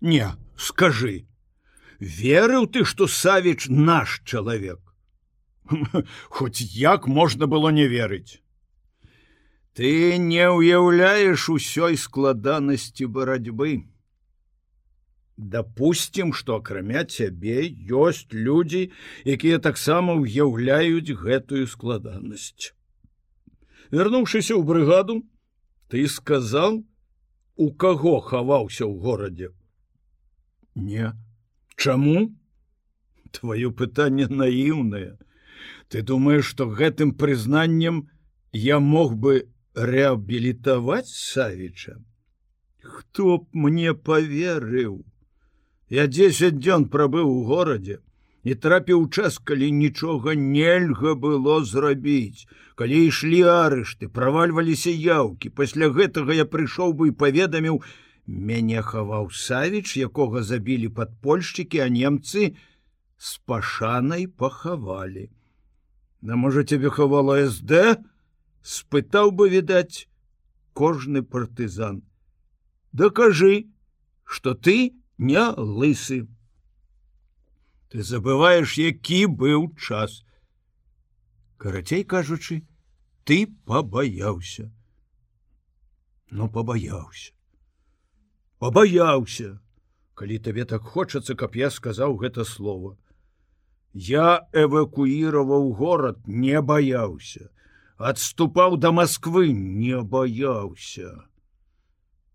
Не, скажы, верыў ты, што Савіч наш чалавек. Хоць як можна было не верыць. Ты не ўяўляеш усёй складанасці барацьбы. Дапусцім, што акрамя цябе ёсць людзі, якія таксама ўяўляюць гэтую складанасць. Вярнуўшыся ў брыгаду, ты сказаў, у каго хаваўся ў горадзе. Не, Чаму? Твоё пытанне наіўнае. Ты думаеш, што гэтым прызнаннем я мог бы рэабілітаваць Савіча? Хто б мне поверыў? Я 10 дзён прабыў у горадзе і трапіў час, калі нічога нельга было зрабіць. Калі ішлі арышты, правальваліся яўкі. Пасля гэтага я прыйшоў бы і паведаміў, мяне хаваў Савіч, якога забілі падпольшчыкі, а немцы з пашанай пахавалі. На можа цябе хавала СД, спытаў бы відаць кожны партызан. Дакажы, што ты, не лысы. Ты забываешь, які быў час. Карацей кажучы, ты побаяўся. Ну побаяўся. Побаяўся, калі табе так хочацца, каб я сказаў гэта слово. Я эвакуіраваў горад, не баяўся, адступаў до Москвы, не баяўся.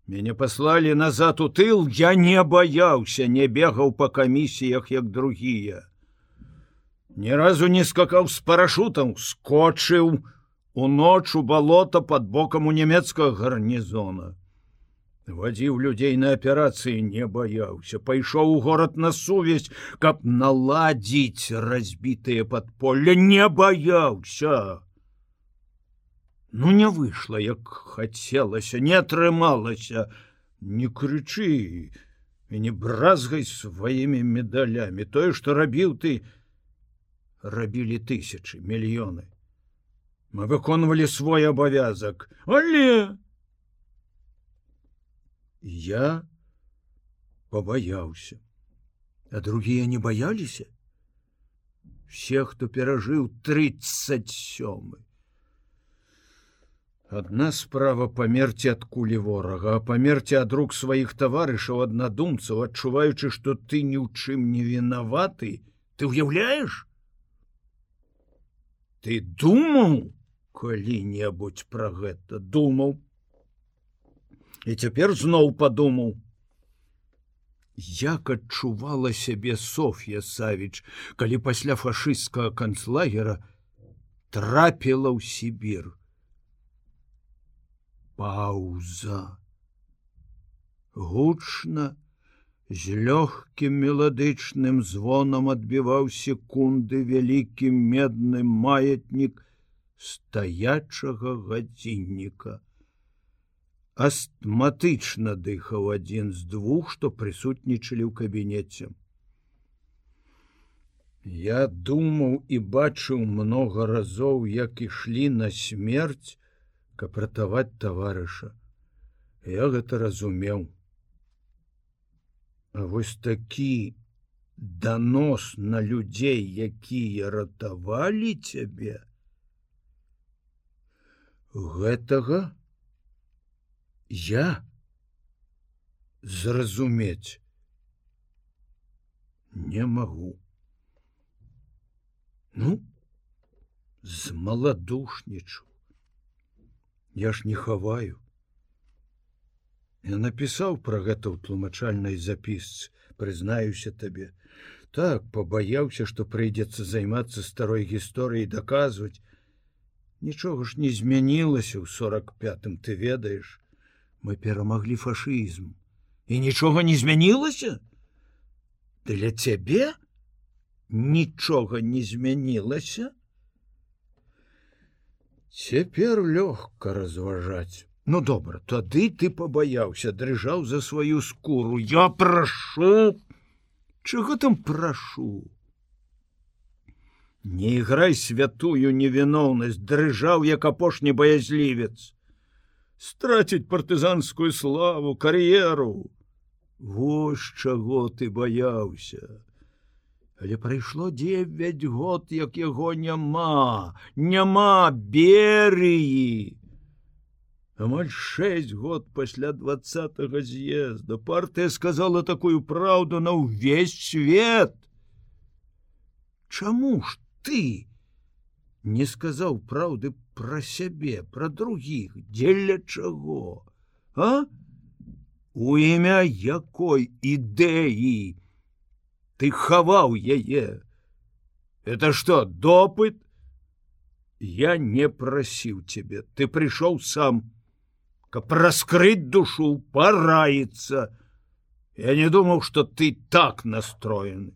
Мяне паслалі назад у тыл, я не баяўся, не бегаў па камісіях як другія. Ні разу не скакаў з парашутам, скочыў у ноч у балота под бокам у нямецкага гарнізона. Вадзіў людзей на аперацыі не баяўся, пайшоў у горад на сувязь, каб наладзіць разбітыя падполля, не баяўся. Ну не выйшла, як хацелася, не атрымалася, не крычы і не бразгай сваімі медалямі. Тое, што рабіў ты, рабілі тысячи, мільёны. Мы выконвалі свой абавязак, але я побаяўся, а другія не баяліся. Все, хто перажыў 37 Адна справа памерці ад кулі ворага, а памерці ад рук сваіх таварышаў аднадумцаў, адчуваючы, што ты ні ў чым не вінаваты, ты ўяўляеш? Ты думаў калі-небудзь пра гэта думаў. І цяпер зноў падумаў. Як адчувала сябе Соф'я Савіч, калі пасля фашысцкага канцлагера трапіла ў Сібір пауза. Гучна, з лёгкім меладычным звонам адбіваў секунды вялікі медны маятнік стаячага гадзінніка. Астматычна дыхаў адзін з двух, што прысутнічалі ў кабінеце. Я думаў і бачыў многа разоў, як ішлі на смерць, каб ратаваць таварыша. Я гэта разумеў. А вось такі данос на людзей, якія ратавалі цябе, гэтага я зразумець не магу. Ну, з маладушнічу я ж не хаваю. Я напісаў пра гэта ў тлумачальнай запісцы, прызнаюся табе. Так пабаяўся, што прыйдзецца займацца старой гісторыяй даказваць. Нічога ж не змянілася ў 45 ты ведаеш, мы перамаглі фашызм і нічога не змянілася. Для цябе нічога не змянілася, Цяпер лёгка разважаць. Ну добра, тады ты пабаяўся, дрыжаў за сваю скуру. Я прашу, Чаго там прашу? Не іграй святую невіноўнасць, дрыжаў як апошні баязлівец. Страціць партызанскую славу, кар'еру. Вось чаго ты баяўся. Але прайшло 9 год, як яго няма, няма берыі. Амаль 6 год пасля два з'езда партыя сказала такую праўду на ўвесь свет. Чаму ж ты не сказаў праўды пра сябе, пра другіх, дзеля чаго? А? У імя якой ідэі ты хаваў яе? Это что, допыт? Я не прасіў цябе, ты прыйшоў сам, каб раскрыць душу, параіцца. Я не думаў, што ты так настроены.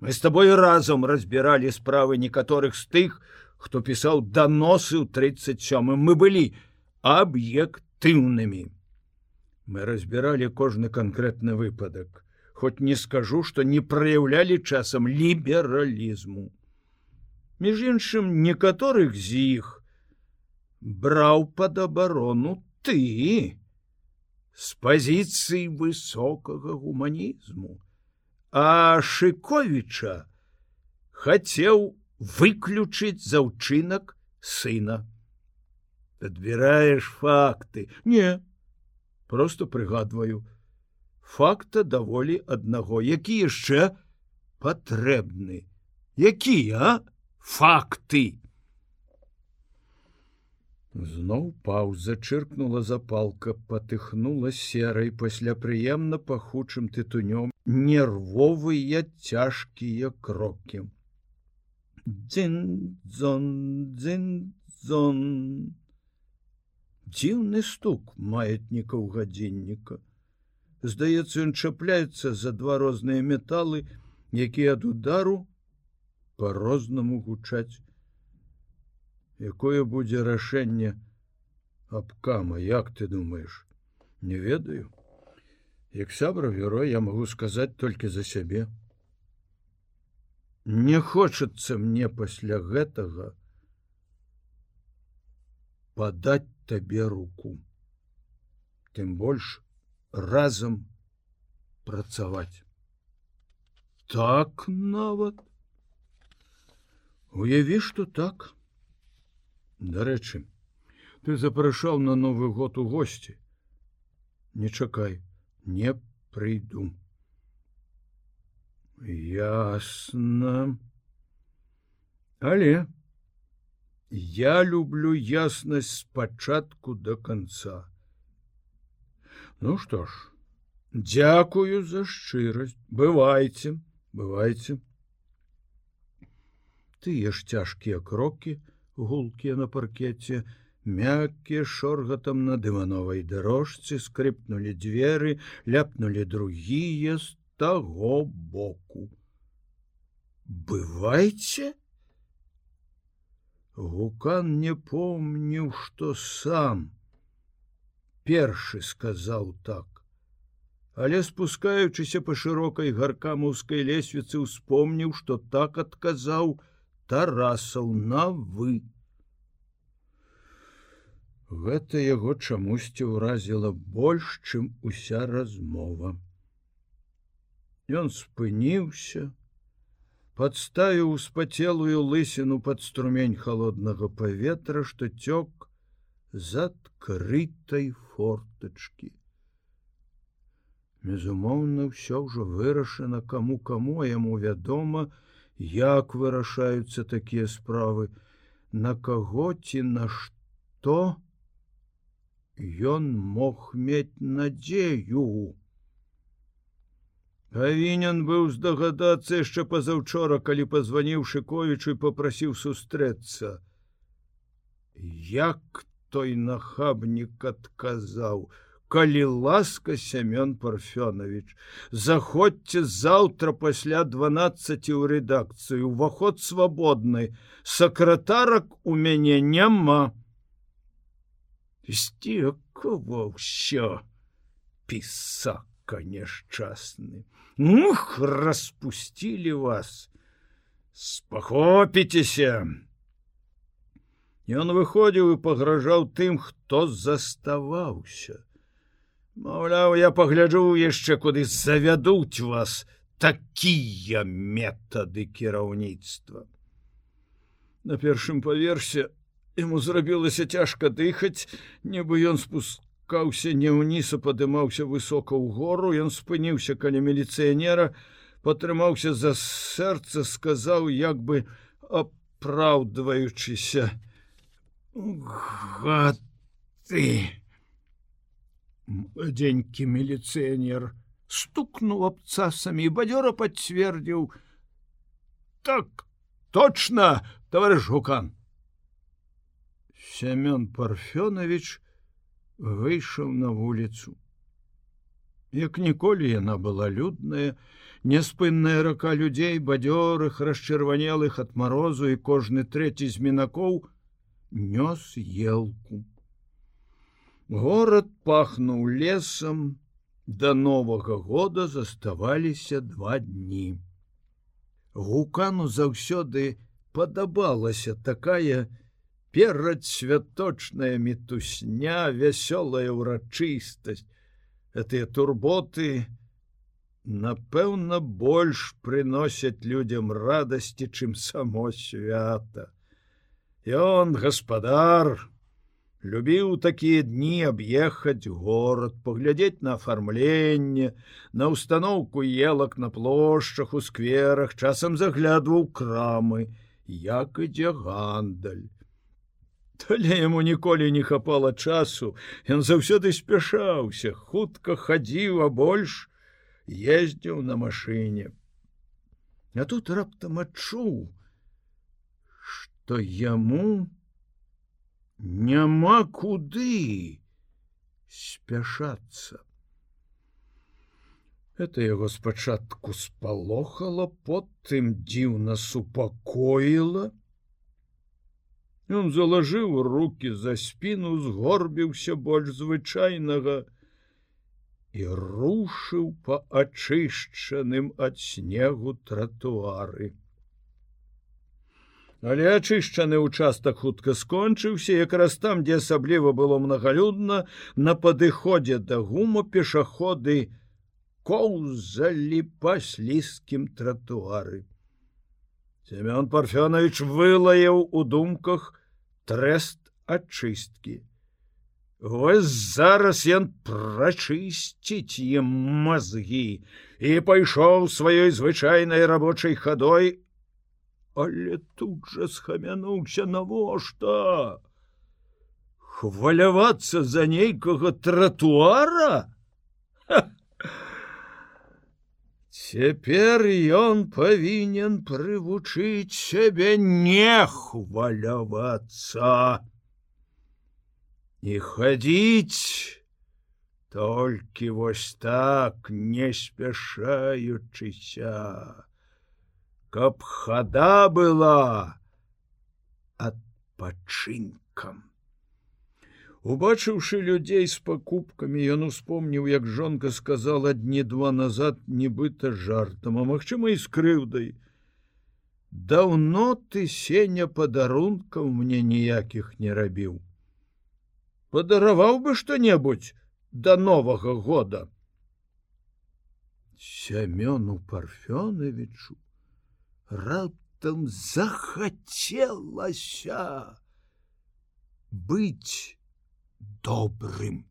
Мы с тобой разам разбіралі справы некаторых з тых, хто пісаў даносы ў 37 мы былі аб'ектыўнымі. Мы разбіралі кожны канкрэтны выпадак, хоць не скажу, што не праяўлялі часам лібералізму. Між іншым некаторых з іх браў пад абарону ты з пазіцыі высокага гуманізму а шыковіча хацеў выключыць за ўчынак сына. Адбіраеш факты. Не просто прыгадваю факта даволі аднаго які яшчэ патрэбны якія факты. Зноў паўза чыркнула запалка, патыхнула серай. Пасля прыемна пахучым тытунём нервовыя цяжкія крокі. Дзін-зон, дзін-зон. Дзіўны стук маятнікаў гадзінніка. Здаецца, ён чапляецца за два розныя металы, якія ад удару по-рознаму гучаць якое будзе рашэнне абкама як ты думаешь не ведаю як сябра герой я могу сказаць толькі за сябе не хочацца мне пасля гэтага падаць табе руку тым больш разам працаваць так нават уяві что так Дарэчы, ты запрашаў на новы год у госці. Не чакай, не прыйду. Ясна. Але я люблю яснасць спачатку до конца. Ну што ж, дзякую за шчырасць, бывайце, бывайце. Тыя ж цяжкія крокі, гулкія на паркеце, мяккія шоргатам на дымановай дарожцы скрипнули дзверы, ляпнули другія з таго боку. Бывайце! Гукан не помніў, што сам першы сказаў так. Але спускаючыся па шырокай гаркамаўскай лесвіцы успомніў, што так адказаў, тарасаў на вы. Гэта яго чамусьці ўразіла больш, чым уся размова. Ён спыніўся, подставіў спацелую лысіну пад струмень холоднага паветра, што цёк з адкрытай фортачки. Безумоўна, ўсё ўжо вырашана каму каму яму вядома, як вырашаюцца такія справы на каго ці на што ён мог мець надзею павінен быў здагадацца яшчэ пазаўчора калі пазваніў шыковічу і попрасіў сустрэцца. Як той нахабнік адказаў калі ласка семён парфёнович заходзьце заўтра пасля 12 у рэдакцыю уваход свабодны сакратарак у мяне няма сцікова ўсё пісака няшчасны мух распусцілі вас! Спахопіцеся Ён выходзіў і пагражаў тым, хто заставаўся Маўляў, я пагляджу яшчэ куды завядуць вас такія метады кіраўніцтва. На першым паверсе ему зрабілася цяжка дыхаць, нібы ён спускаўся не ўніз, а падымаўся высока ў гору, ён спыніўся каля міліцыянера, патрымаўся за сэрца, сказаў як бы апраўдваючыся: Гад ты! Дзенькі міліцыянер стукнуў абцасамі і бадзёра пацвердзіў: Так, точно, товарищ Гукан. Семён Парфёнович выйшаў на вуліцу. Як ніколі яна была людная, няспынная рака людзей, бадзёрых, расчырванелых ад марозу і кожны трэці з мінакоў нёс елку. Горад пахнуў лесам, да новага года заставаліся два дні. Гукану заўсёды падабалася такая перадсвяточная мітусня, вясёлая ўрачыстасць. Гэтыя турботы, напэўна, больш прыносяць людзям радасці, чым само свята. Ён гаспадар, любіў такія дні аб'ехаць горад паглядзець на афармленне на установку елак на плошчах у скверах часам заглядваў крамы як ідзе гандаль але яму ніколі не хапала часу ён заўсёды спяшаўся хутка хадзіў а больш ездзіў на машыне а тут раптам адчуў что яму няма куды спяшацца. Это яго спачатку спалохала, потым дзіўна супакоіла. Ён залажыў руки за спіну, згорбіўся больш звычайнага і рушыў па ачышчаным ад снегу тратуары. Але ачышчаны ўчастак хутка скончыўся, якраз там, дзе асабліва было многолюдна, на падыходзе да гуму пешаходы коўзалі па слізкім тратуары. Семён Парфёнович вылаяў у думках трэст ачысткі. Вось зараз ён прачысціць ім мазгі і пайшоў сваёй звычайнай рабочай хадой. Але тут жа схамянуўся навошта? Хвалявацца за нейкага тратуара цяпер ён павінен прывучыць сябе не хвалявацца і хадзіць толькі вось так не спяшаючыся каб хада была адпачынкам. Убачыўшы людзей з пакупкамі, ён успомніў, як жонка сказала дні два назад нібыта жартам, а магчыма і з крыўдай. Даўно ты сеня падарункаў мне ніякіх не рабіў. Падараваў бы што-небудзь да новага года. Сямёну парфёновичу раптам захацелася быць добрым.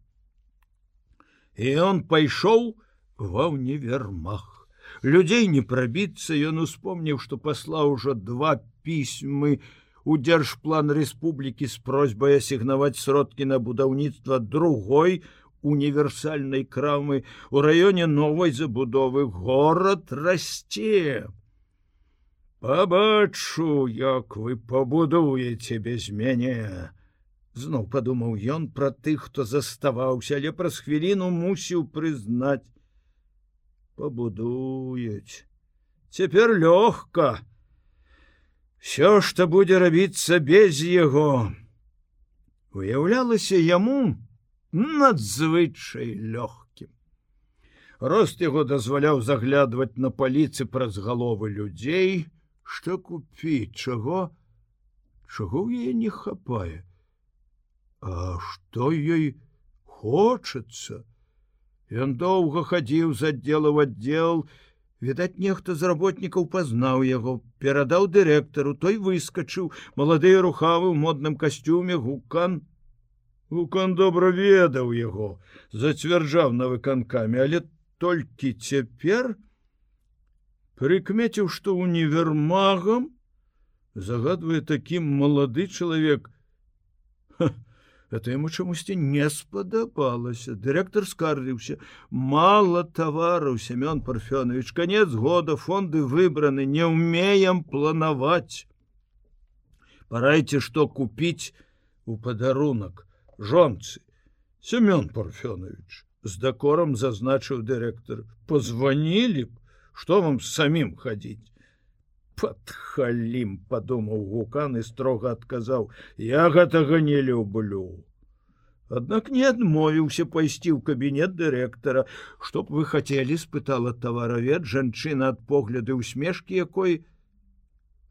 І он пайшоў ва універмах. Людзей не прабіцца, ён успомніў, што паслаў ужо два пісьмы у дзяржплан рэспублікі з просьбай асігнаваць сродкі на будаўніцтва другой універсальнай крамы у раёне новай забудовы горад расце Пабачу, як вы пабудуеце без мяне. Зноў падумаў ён пра тых, хто заставаўся, але праз хвіліну мусіў прызнаць: пабудуюць. Цяпер лёгка. Всё, што будзе рабіцца без яго. Уяўлялася яму надзвычай лёгкім. Рост яго дазваляў заглядваць на паліцы праз галовы людзей, что купіць чаго чаго ў яе не хапае а что ёй хочется Ён доўга хадзіў з аддзела в аддзел, Відаць, нехта з работнікаў пазнаў яго, перадаў дырэктару, той выскачыў, маладыя рухавы ў модным касцюме гукан. Гукан добра ведаў яго, зацвярджаў на выканкамі, але толькі цяпер прыкмеціў, што універмагам загадвае такім малады чалавек, это яму чамусьці не спадабалася дырэктар скардзіўся мало тавараў семён парфёнович конец года фонды выбраны не умеем планаваць парайце что купіць у падарунак жонцы семён парфёнович з дакором зазначыў дырэктар позвонілі б что вам самім хадзіць подхалім подумаў гукан і строга адказаў я гэтага не люблю Аднак не адмовіўся пайсці ў кабінет дырэктара чтоб вы хацелі спытала таваравед жанчына ад погляды усмешкі якой.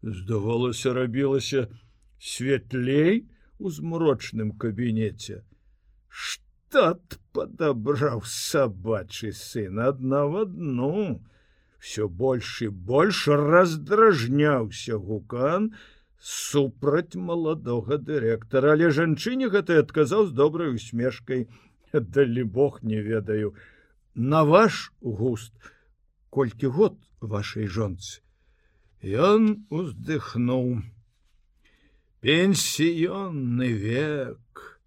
Здавалася рабілася светлей у змрочным кабінеце штат падабраў сабачы сын адна в одну все больш і больш раздражняўся гукан супраць маладога дырэктара. Але жанчыне гэты адказаў з добрай усмешкай. Далі бог не ведаю. На ваш густ колькі год вашай жонцы? Ён уздыхнуў. Пенсіённы век.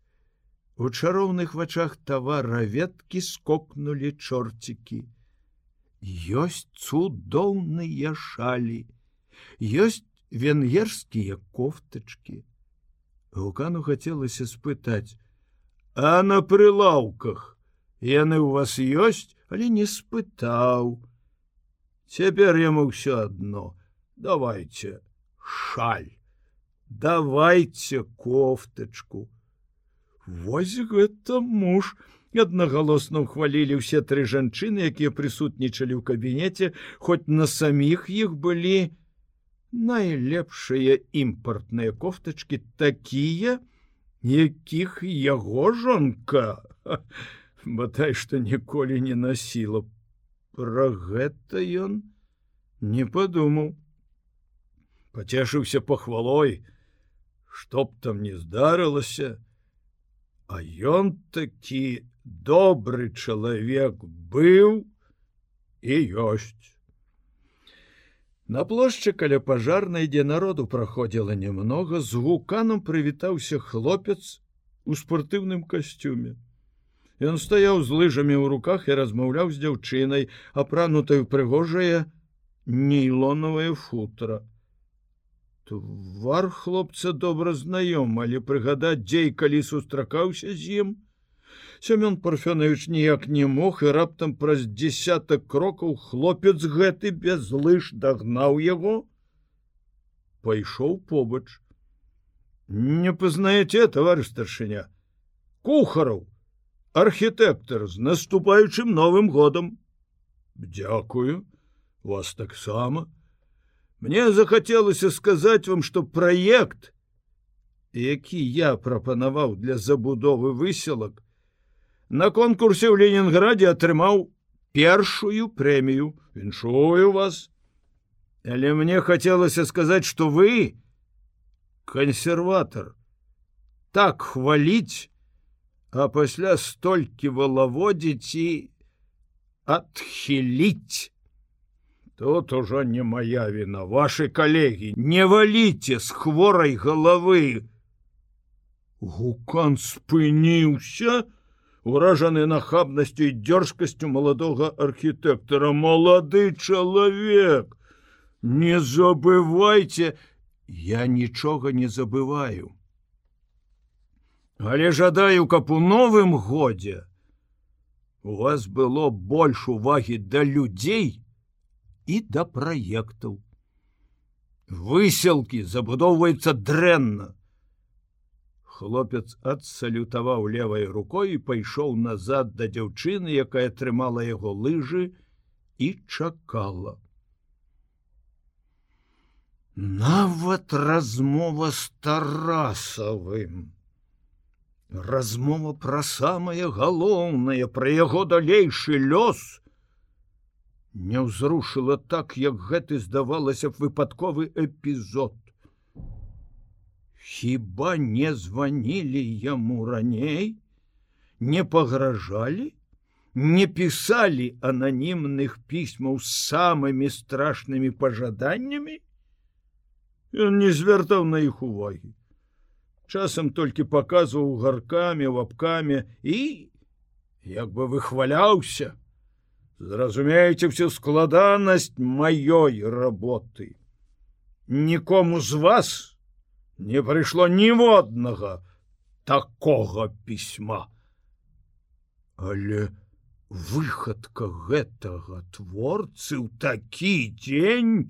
У чароўных вачах тавараветкі скокнули чорцікі ёсць цудоўныя шалі ёсць венгерскія кофтачки гукану хацелася спытаць а на прылаўках яны у вас ёсць? Але не спытаў. Цяпер яму ўсё адно. Давайте шаль давайте кофтачку Вось гэта муж аднагалосна ўхвалілі ўсе тры жанчыны, якія прысутнічалі ў кабінеце, хоць на саміх іх былі найлепшыя імпартныя кофтачки такія, якіх яго жонка бадай што ніколі не насіла. Пра гэта ён не падумаў. Пацешыўся пахвалой, што б там не здарылася, А ён такі добры чалавек быў і ёсць. На плошчы каля пажарнай, дзе народу праходзіла немнога, з гуканам прывітаўся хлопец у спартыўным касцюме. Ён стаяў з лыжамі ў руках і размаўляў з дзяўчынай, апранутай прыгожае нейлонавае футра. Твар хлопца добра знаём, але прыгадаць дзей, калі сустракаўся з ім, Семён парфёнович ніяк не мог і раптам праз десятак крокаў хлопец гэты без лыж дагнаў яго. Пайшоў побач. Не пазнаеце товарищ старшыня кухараў архітэктор з наступаючым новым годам Дякую вас таксама. Мне захацелася сказаць вам что праект які я прапанаваў для забудовы выселак на конкурсе ў Ленінграде атрымаў першую прэмію віншую вас. Але мне хацелася сказаць что вы кансерватор так хваліць а пасля столькі валаводзіць і адхіліць тут ужо не моя вина. Ваши калегі не валіце з хворай головы. Гукан спыніўся и уражаны нахабнасцю і дзёрзкасцю маладога архітэктара. Малады чалавек! Не забывайте я нічога не забываю. Але жадаю каб у новым годзе у вас было больш увагі да людзей і да праектаў. Выселкі забудоўваецца дрэнна хлопец адсалютаваў левой рукой і пайшоў назад да дзяўчыны, якая трымала яго лыжы і чакала. Нават размова з тарасавым. размова пра самае галоўнае пра яго далейшы лёс не ўзрушыла так як гэты здавалася б выпадковы эпізод хіба не званілі яму раней? Не пагражалі? Не пісалі ананімных пісьмаў з самымі страшнымі пажаданнямі? Ён не звяртаў на іх увагі. Часам толькі паказваў гаркамі лапкамі і як бы выхваляўся зразумееце всю складанасць маёй работы. Нікому з вас не прыйшло ніводнага такога пісьма. Але выхадка гэтага творцы ў такі дзень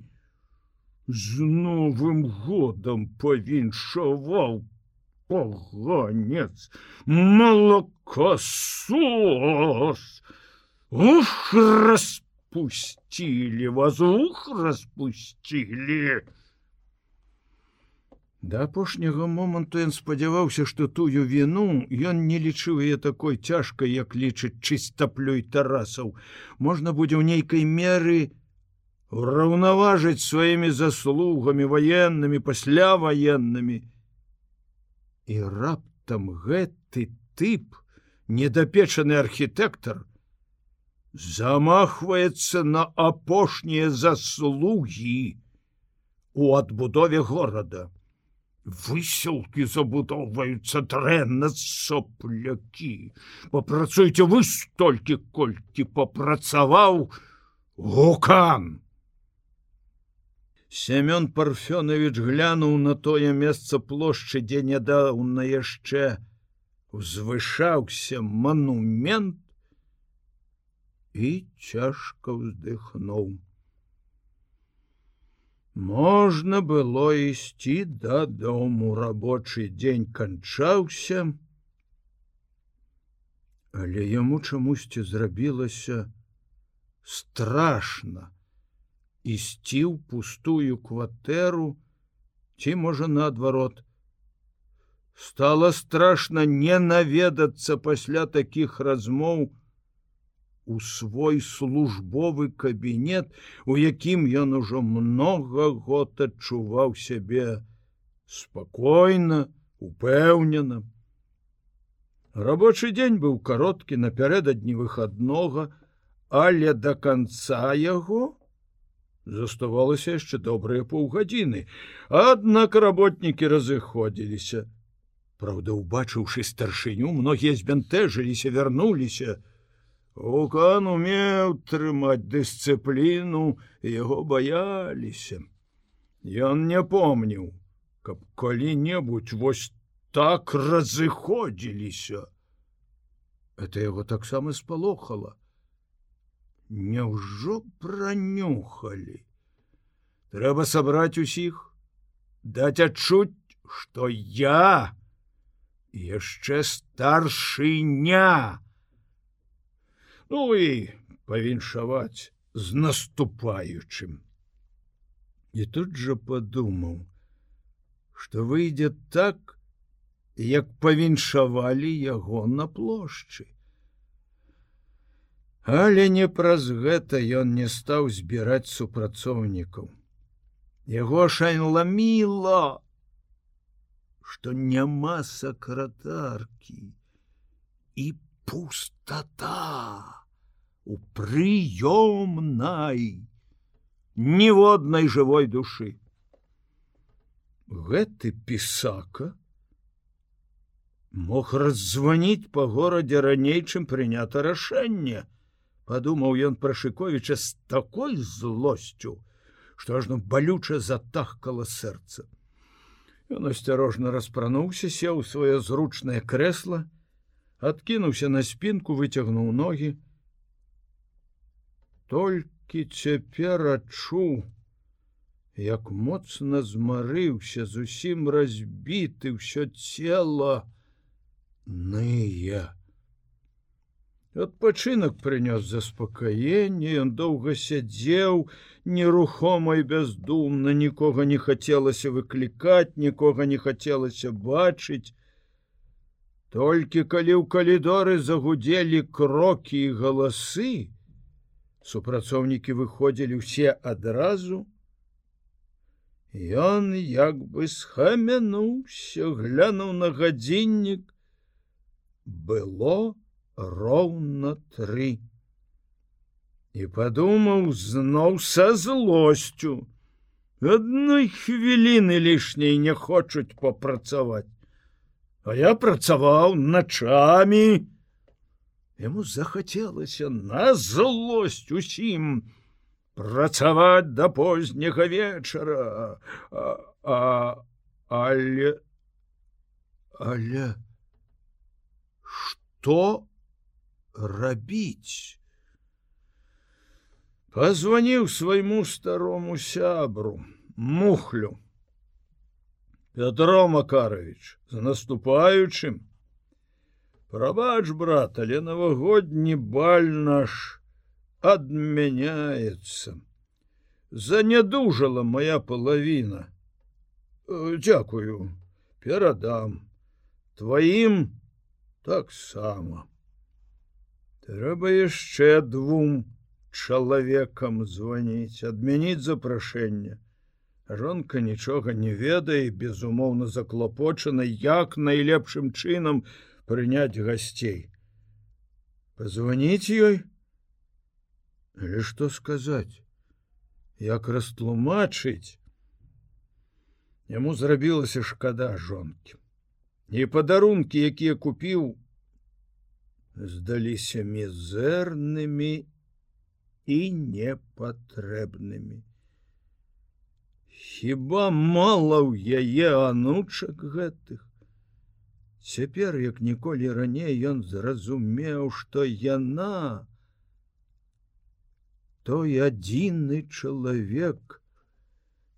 з новым годам павіншаваў поганец молокосос ух распустили вас ух распустили да апошняга моманту ён спадзяваўся што тую віну ён не лічыў яе такой цяжкай як лічыць чыстаплюй тарасаў. Можна будзе ў нейкай меры ураўнаважыць сваімі заслугамі ваеннымі пасля ваеннымі і раптам гэты тып недапечаны архітэктар замахваецца на апошнія заслугі у адбудове горада высёлкі забудоўваюцца дрэнна соплякі папрацуйце вы столькі колькі папрацаваў гукан Семён парфёнович глянуў на тое месца плошчы, дзе нядаўна яшчэ узвышаўся манумент і цяжка ўздыхнуў. Можна было ісці дадому рабочы дзень канчаўся, але яму чамусьці зрабілася страшно ісці ў пустую кватэру ці можа наадварот. Стало страшно не наведацца пасля таких размоў у свой службовы кабінет у якім ён ужо много год адчуваў сябе спакойна упэўнена. Рабочий дзень быў кароткі напярэдадні выходнога але до конца яго заставалася яшчэ добрыя паўгадзіны. Аднак работнікі разыходзіліся. Праўда убачыўшы старшыню многія збянтэжыліся вярнуліся Укан умеў трымаць дысцыпліну яго баяліся Ён не помніў каб калі-небудзь вось так разыходзіліся это яго таксама спалохала Няўжо пранюхалі. Трэба сабраць усіх, даць адчуць, што я яшчэ старшыня. Ну і павіншаваць з наступаючым. І тут жа падумаў, што выйдзе так, як павіншавалі яго на плошчы. Але не праз гэта ён не стаў збіраць супрацоўнікаў. Яго шайнламіла, што няма сакратаркі і пустата у прыёмнай ніводнай жывой душы. Гэты пісака мог раззваніць па горадзе раней, чым прынята рашэнне, подумаў ён пра шыковіча з такой злосцю что ажно балюча затахкала сэрца ён асцярожна распрануўся сеў сваё зручнае кресло откінуўся на спінку выцягнуў ногі толькі цяпер адчуў як моцна змарыўся зусім разбіты ўсё цела ные Адпачынак прынёс заспакаенне, ён доўга сядзеў, нерухома і бяздумна, нікога не хацелася выклікаць, нікога не хацелася бачыць. Толькі калі ў калідоры загудзелі крокі і галасы, супрацоўнікі выходзілі ўсе адразу, Ён як бы схамянуўся, глянуў на гадзіннік, было роўна тры. І падумаў зноў са злосцю. Адной хвіліны лішняй не хочуць папрацаваць. А я працаваў начамі. Яму захацелася на злосць усім, працаваць да позняга вечара а, а, але але что рабіць позвоніў свайму старому сябру мухлю. Петро макарович за наступаючым прабач брат але навагодні баль наш адмяняецца. Занядужала моя палавіна. Дякую, перадам. Тваім таксама. Трэба яшчэ двум чалавекам званіць, адмяніць запрашэнне. Жонка нічога не ведае, безумоўна заклапочана, як найлепшым чынам прыняць гасцей. Пазваніць ёй, Але што сказаць, як растлумачыць, Яму зрабілася шкада жонкі. І падарункі, якія купіў, здаліся мізэрнымі і непатрэбнымі. Хіба мала ў яе анучак гэтых. Цяпер, як ніколі раней ён зразумеў, што яна, той адзіны чалавек,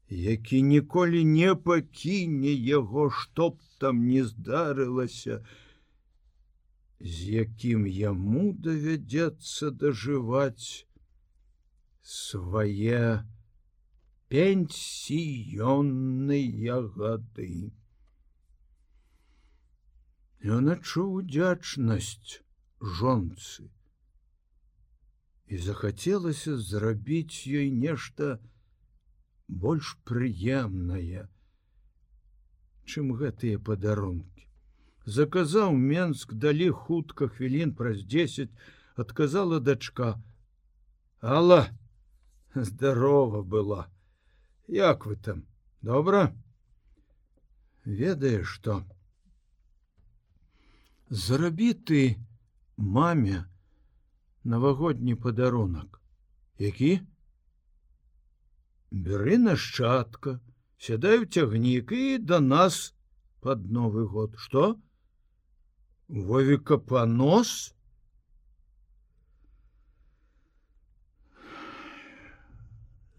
які ніколі не пакіне яго, што б там не здарылася, з якім яму давядзецца дажываць свае пенсіённыя гады. Ён адчуў удзячнасць жонцы і захацелася зрабіць ёй нешта больш прыемнае, чым гэтыя падарункі. Заказаў Менск далі хутка хвілін праз 10 адказала дачка: Алла здорова была. Як вы там добра? Ведаеш што? Зарабі ты маме, навагодні падарунак які? Бяры нашчадка сядай у цягнік і да нас под новы год. Что вовіка панос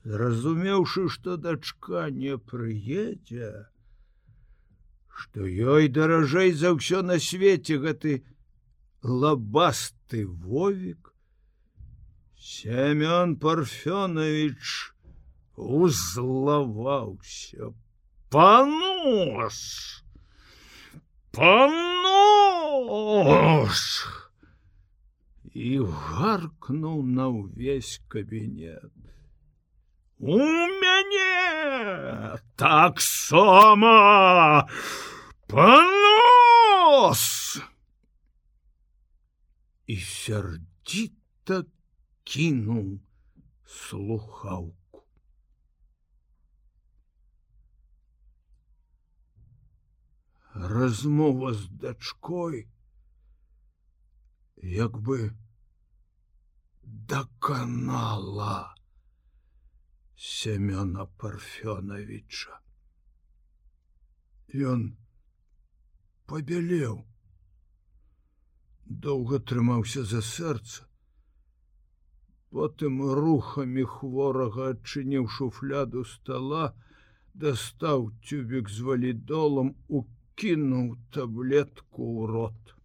зразумеўшы что дачка не прыедзе что ёй даражэй за ўсё на свеце гэты лабасты вовік Семён Парфёнович узлаваўся. Панос! Панос! І гаркнуў на ўвесь кабінет. У мяне таксама панос! І сярдзіта кінуў слухаўку. Размова з дачкой як бы даканала Семёна Парфёновича. Ён пабялеў, доўга трымаўся за сэрца, потым рухамі хворага адчыніў шуфляду стола дастаў тюбік з валідолам укінуў таблетку ў рот.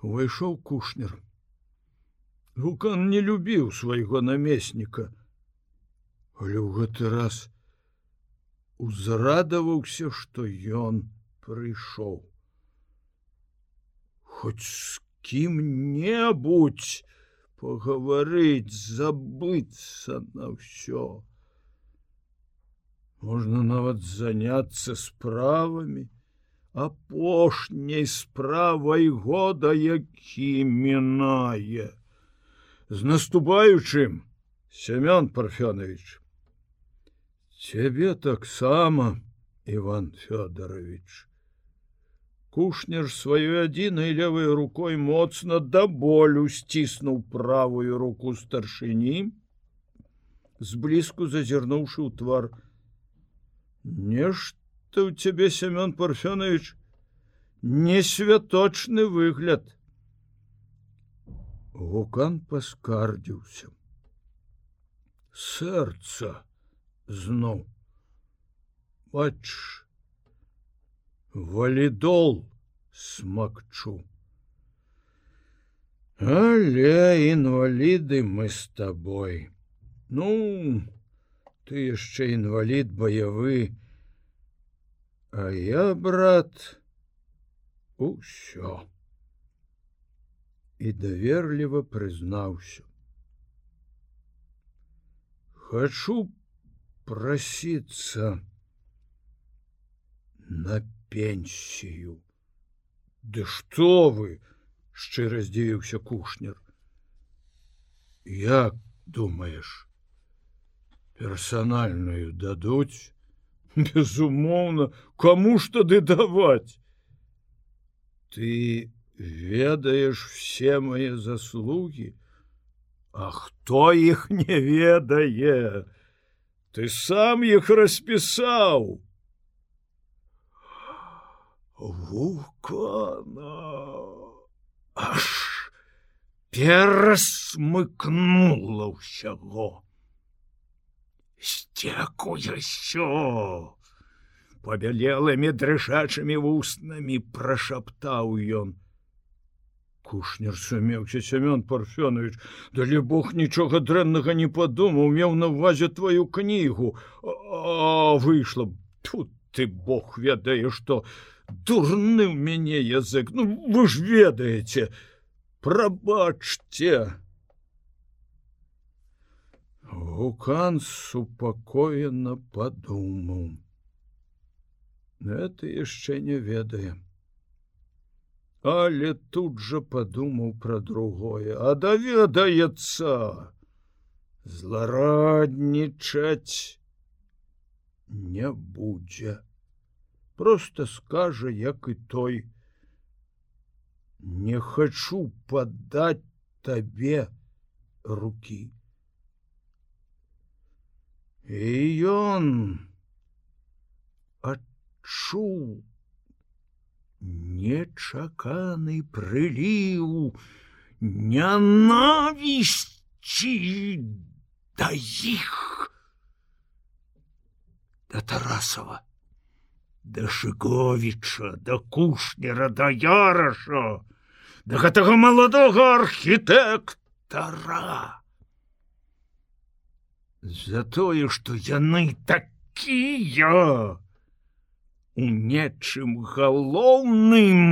Увайшоў кушнер гукан не любіў свайго намесніка. Але ў гэты раз узрадаваўся што ён прыйшоў. Хоць з кім-небудзь пагаварыць забыцца на ўсё. Можна нават заняцца справамі апошняй справай года які мінае з наступаючым семён парфёнович. Цябе таксама иван федорович кушнер сваёй адзінай левой рукой моцна да болю сціснуў правую руку старшыні зблізку зазірнуўшы ў твар. Нешта у цябе семён парфёнович? Не святочны выгляд гукан паскардзіўся сэрца зноў бачш валідол смакчу. Але інваліды мы з табой. Ну, ты яшчэ інвалід баявы, А я, брат, усё. І даверліва прызнаўся. Хачу прасіцца на пенсію. Ды што вы шчыра здзівіўся кушнер. Як думаеш, персанальную дадуць, безумоўна, каму ж тады даваць? Ты ведаеш все мае заслугі, А хто іх не ведае? Ты сам іх распісаў. Вулкана! Аж перасмыкнула ўсяго. Сцякуе що пабялелымі дрыжачымі вуснамі прашаптаў ён кушнер сумеўся семён парфёнович далі бог нічога дрэннага не падумаў меў на увазе твою кнігу. А выйшла тут ты бог ведае што дурны ў мяне язык. Ну вы ж ведаеце. Прабачце. Гукан супакоена падумаў. Это яшчэ не ведае але тут жа падумаў пра другое а даведаецца злараднічаць не будзе. Просто скажа як і той не хочу падаць табе руки і ён адчуў нечаканы прыліў нянавісці да іх. Да тарасова да шыковіча да кушнера да яраша да гэтага маладога архітэктара. За тое што яны такія у нечым галоўным.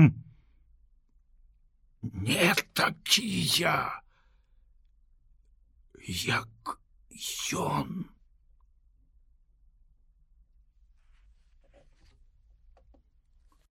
Не такія як ён